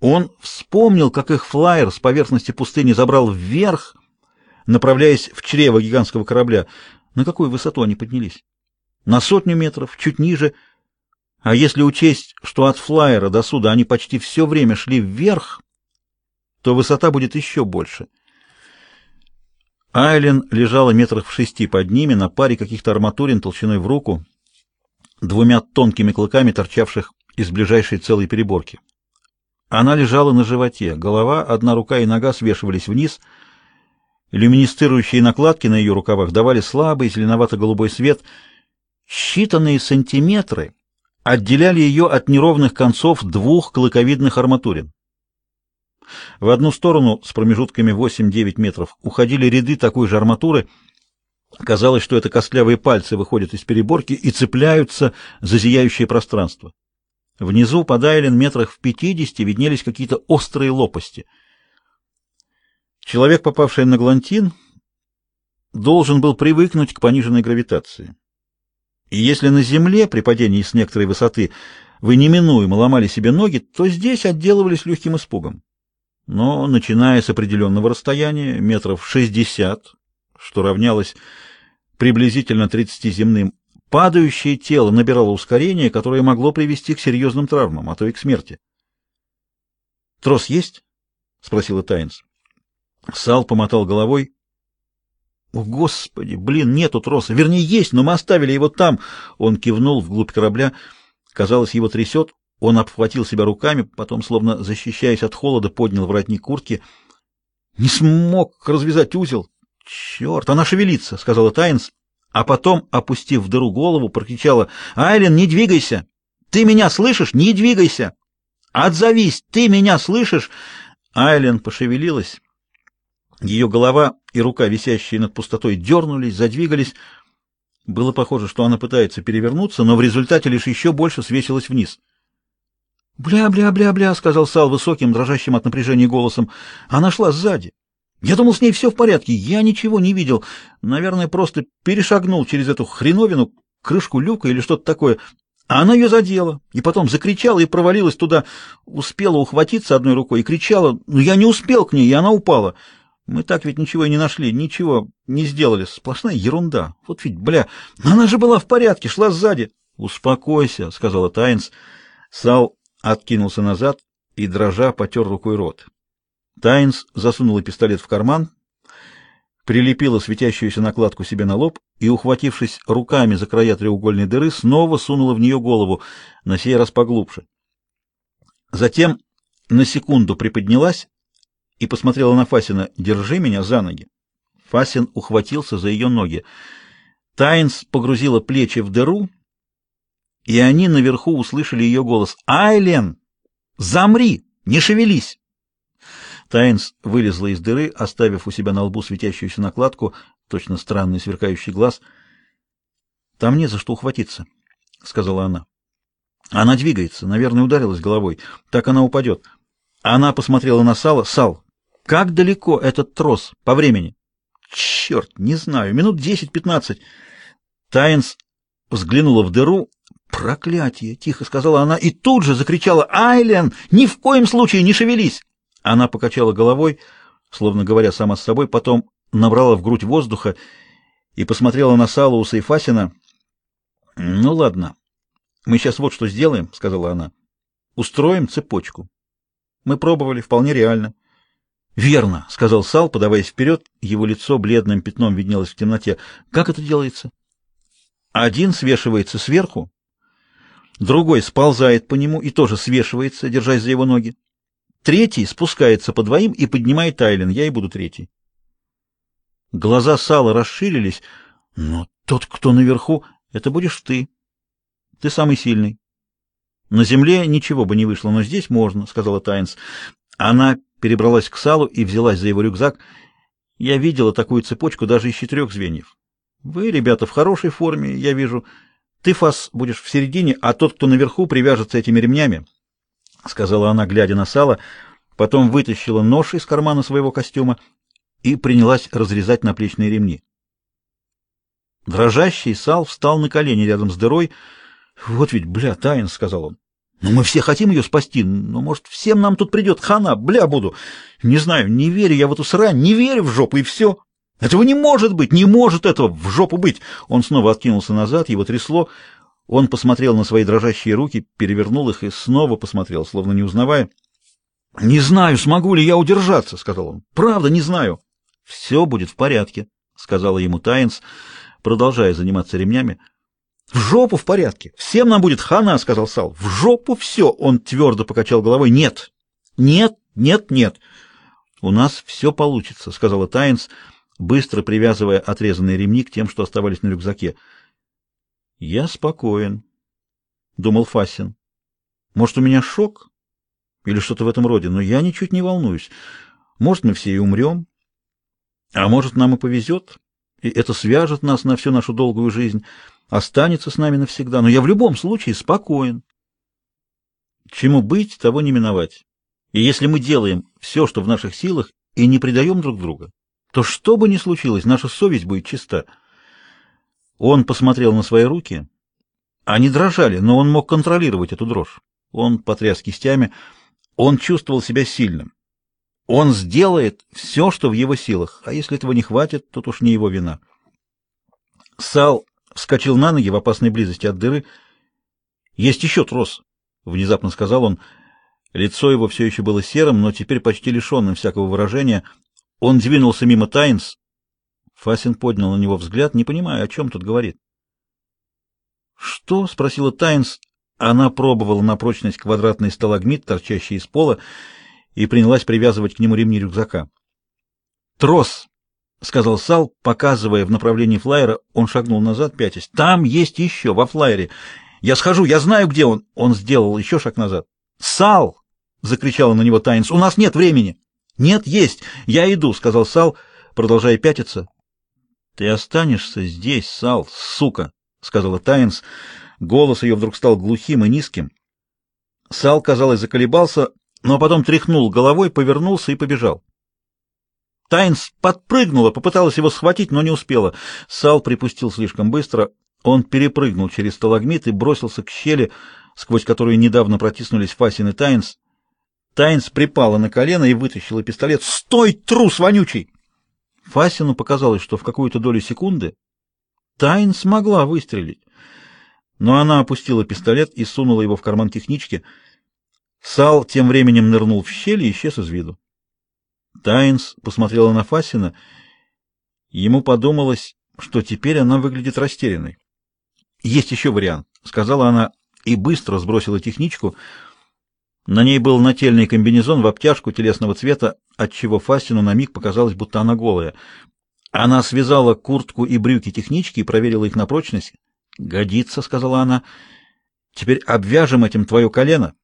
Он вспомнил, как их флайер с поверхности пустыни забрал вверх, направляясь в чрево гигантского корабля. На какую высоту они поднялись? На сотню метров, чуть ниже. А если учесть, что от флайера до суда они почти все время шли вверх, то высота будет еще больше. Айлен лежала метрах в шести под ними на паре каких-то арматурин толщиной в руку, двумя тонкими клыками, торчавших из ближайшей целой переборки. Она лежала на животе, голова, одна рука и нога свешивались вниз. Люминесцирующие накладки на ее рукавах давали слабый зеленовато-голубой свет. Считанные сантиметры отделяли ее от неровных концов двух клыковидных арматурин. В одну сторону с промежутками 8-9 метров уходили ряды такой же арматуры. Казалось, что это костлявые пальцы выходят из переборки и цепляются за зияющее пространство. Внизу под Айлен метрах в пятидесяти виднелись какие-то острые лопасти. Человек, попавший на Глантин, должен был привыкнуть к пониженной гравитации. И если на Земле при падении с некоторой высоты вы неминуемо ломали себе ноги, то здесь отделывались легким испугом. Но, начиная с определенного расстояния, метров шестьдесят, что равнялось приблизительно тридцати земным, Падающее тело набирало ускорение, которое могло привести к серьезным травмам, а то и к смерти. «Трос есть?» — спросила Тайнс. Сал помотал головой. «О, Господи! Блин, нету троса! Вернее, есть, но мы оставили его там!» Он кивнул вглубь корабля. Казалось, его трясет. Он обхватил себя руками, потом, словно защищаясь от холода, поднял воротник куртки. «Не смог развязать узел!» «Черт, она шевелится!» — сказала Тайнс а потом, опустив в дыру голову, прокричала «Айлен, не двигайся! Ты меня слышишь? Не двигайся! Отзовись! Ты меня слышишь?» Айлен пошевелилась. Ее голова и рука, висящие над пустотой, дернулись, задвигались. Было похоже, что она пытается перевернуться, но в результате лишь еще больше свесилась вниз. «Бля-бля-бля-бля», — сказал Сал высоким, дрожащим от напряжения голосом. Она шла сзади. Я думал, с ней все в порядке. Я ничего не видел. Наверное, просто перешагнул через эту хреновину, крышку люка или что-то такое. А она ее задела. И потом закричала и провалилась туда. Успела ухватиться одной рукой и кричала. Но я не успел к ней, и она упала. Мы так ведь ничего и не нашли, ничего не сделали. Сплошная ерунда. Вот ведь, бля, она же была в порядке, шла сзади. «Успокойся», — сказала Тайнс. Сал откинулся назад и, дрожа, потер рукой рот. Тайнс засунула пистолет в карман, прилепила светящуюся накладку себе на лоб и, ухватившись руками за края треугольной дыры, снова сунула в нее голову, на сей раз поглубже. Затем на секунду приподнялась и посмотрела на Фасина «Держи меня за ноги». Фасин ухватился за ее ноги. Тайнс погрузила плечи в дыру, и они наверху услышали ее голос «Айлен! Замри! Не шевелись!» Тайнс вылезла из дыры, оставив у себя на лбу светящуюся накладку, точно странный сверкающий глаз. «Там не за что ухватиться», — сказала она. «Она двигается, наверное, ударилась головой. Так она упадет». Она посмотрела на Сала. «Сал, как далеко этот трос по времени?» «Черт, не знаю, минут десять-пятнадцать». Тайнс взглянула в дыру. «Проклятие!» — тихо сказала она и тут же закричала «Айлен, ни в коем случае не шевелись!» Она покачала головой, словно говоря сама с собой, потом набрала в грудь воздуха и посмотрела на Салуса и Фасина. «Ну ладно, мы сейчас вот что сделаем», — сказала она. «Устроим цепочку. Мы пробовали, вполне реально». «Верно», — сказал Сал, подаваясь вперед. Его лицо бледным пятном виднелось в темноте. «Как это делается?» «Один свешивается сверху, другой сползает по нему и тоже свешивается, держась за его ноги. Третий спускается по двоим и поднимает Айлен. Я и буду третий. Глаза Сала расширились. Но тот, кто наверху, это будешь ты. Ты самый сильный. На земле ничего бы не вышло, но здесь можно, сказала Тайнс. Она перебралась к Салу и взялась за его рюкзак. Я видела такую цепочку даже из четырех звеньев. Вы, ребята, в хорошей форме, я вижу. Ты, Фас, будешь в середине, а тот, кто наверху, привяжется этими ремнями. — сказала она, глядя на сало, потом вытащила нож из кармана своего костюма и принялась разрезать наплечные ремни. Дрожащий Сал встал на колени рядом с дырой. — Вот ведь, бля, Тайн, — сказал он. — Ну, мы все хотим ее спасти, но, может, всем нам тут придет хана, бля буду. Не знаю, не верю я в эту срань, не верю в жопу, и все. Этого не может быть, не может этого в жопу быть. Он снова откинулся назад, его трясло. Он посмотрел на свои дрожащие руки, перевернул их и снова посмотрел, словно не узнавая. «Не знаю, смогу ли я удержаться», — сказал он. «Правда, не знаю». «Все будет в порядке», — сказала ему Таинс, продолжая заниматься ремнями. В жопу в порядке. Всем нам будет хана, сказал Сал. В жопу все. Он твердо покачал головой. Нет. Нет, нет, нет. У нас все получится, сказала Тайнс, быстро привязывая отрезанный ремни к тем, что оставались на рюкзаке. Я спокоен, думал Фасин. Может, у меня шок или что-то в этом роде, но я ничуть не волнуюсь. Может, мы все и умрем, а может, нам и повезет, и это свяжет нас на всю нашу долгую жизнь останется с нами навсегда, но я в любом случае спокоен. Чему быть, того не миновать. И если мы делаем все, что в наших силах, и не предаем друг друга, то что бы ни случилось, наша совесть будет чиста. Он посмотрел на свои руки. Они дрожали, но он мог контролировать эту дрожь. Он потряс кистями. Он чувствовал себя сильным. Он сделает все, что в его силах, а если этого не хватит, то уж не его вина. Сал вскочил на ноги в опасной близости от дыры. «Есть еще трос», — внезапно сказал он. Лицо его все еще было серым, но теперь почти лишенным всякого выражения. Он двинулся мимо Тайнс. Фасин поднял на него взгляд, не понимая, о чем тут говорит. «Что?» — спросила Тайнс. Она пробовала на прочность квадратный сталагмит, торчащий из пола, и принялась привязывать к нему ремни рюкзака. «Трос!» — сказал Сал, показывая в направлении флайера. Он шагнул назад, пятясь. «Там есть еще, во флайере. Я схожу, я знаю, где он». Он сделал еще шаг назад. «Сал!» — закричала на него Тайнс. «У нас нет времени». «Нет, есть. Я иду», — сказал Сал, продолжая пятиться. «Ты останешься здесь, Сал, сука», — сказала Тайнс. Голос ее вдруг стал глухим и низким. Сал, казалось, заколебался, но потом тряхнул головой, повернулся и побежал. Тайнс подпрыгнула, попыталась его схватить, но не успела. Сал припустил слишком быстро. Он перепрыгнул через сталагмит и бросился к щели, сквозь которую недавно протиснулись Фасин и Тайнс. Тайнс припала на колено и вытащила пистолет. «Стой, трус вонючий!» Фасину показалось, что в какую-то долю секунды Тайнс могла выстрелить. Но она опустила пистолет и сунула его в карман технички. Сал тем временем нырнул в щель и исчез из виду. Тайнс посмотрела на Фасина. Ему подумалось, что теперь она выглядит растерянной. «Есть еще вариант», — сказала она и быстро сбросила техничку. На ней был нательный комбинезон в обтяжку телесного цвета, отчего Фасину на миг показалось, будто она голая. Она связала куртку и брюки технички и проверила их на прочность. «Годится», — сказала она. «Теперь обвяжем этим твое колено».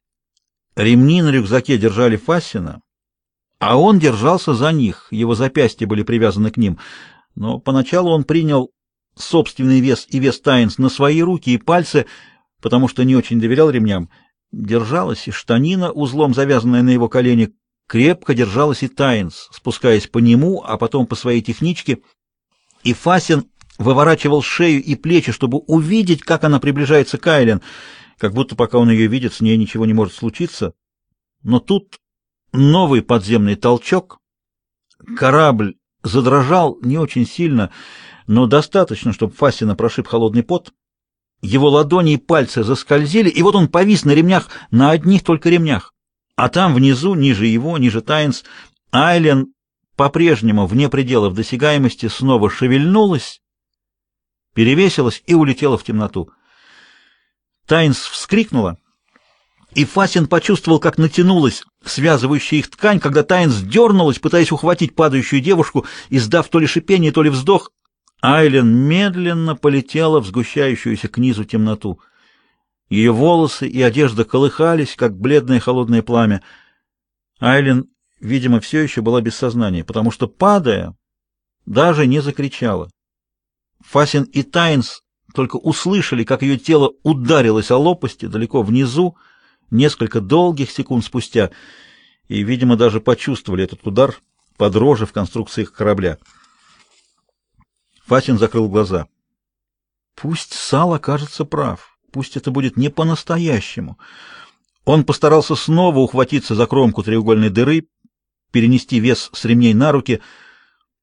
Ремни на рюкзаке держали Фасина, а он держался за них, его запястья были привязаны к ним. Но поначалу он принял собственный вес и вес Тайнс на свои руки и пальцы, потому что не очень доверял ремням. Держалась и штанина, узлом завязанная на его колени, крепко держалась и Тайнс, спускаясь по нему, а потом по своей техничке. И Фасин выворачивал шею и плечи, чтобы увидеть, как она приближается к Айлен, как будто пока он ее видит, с ней ничего не может случиться. Но тут Новый подземный толчок. Корабль задрожал не очень сильно, но достаточно, чтобы Фасина прошиб холодный пот. Его ладони и пальцы заскользили, и вот он повис на ремнях, на одних только ремнях. А там внизу, ниже его, ниже Тайнс, Айлен по-прежнему вне пределов досягаемости снова шевельнулась, перевесилась и улетела в темноту. Тайнс вскрикнула, и Фасин почувствовал, как натянулась связывающая их ткань, когда Тайнс дернулась, пытаясь ухватить падающую девушку, издав то ли шипение, то ли вздох. Айлен медленно полетела в сгущающуюся к низу темноту. Ее волосы и одежда колыхались, как бледное холодное пламя. Айлен, видимо, все еще была без сознания, потому что, падая, даже не закричала. Фасин и Тайнс только услышали, как ее тело ударилось о лопасти далеко внизу, несколько долгих секунд спустя, и, видимо, даже почувствовали этот удар по дрожи в конструкциях корабля. Фасин закрыл глаза. Пусть Сал окажется прав, пусть это будет не по-настоящему. Он постарался снова ухватиться за кромку треугольной дыры, перенести вес с ремней на руки —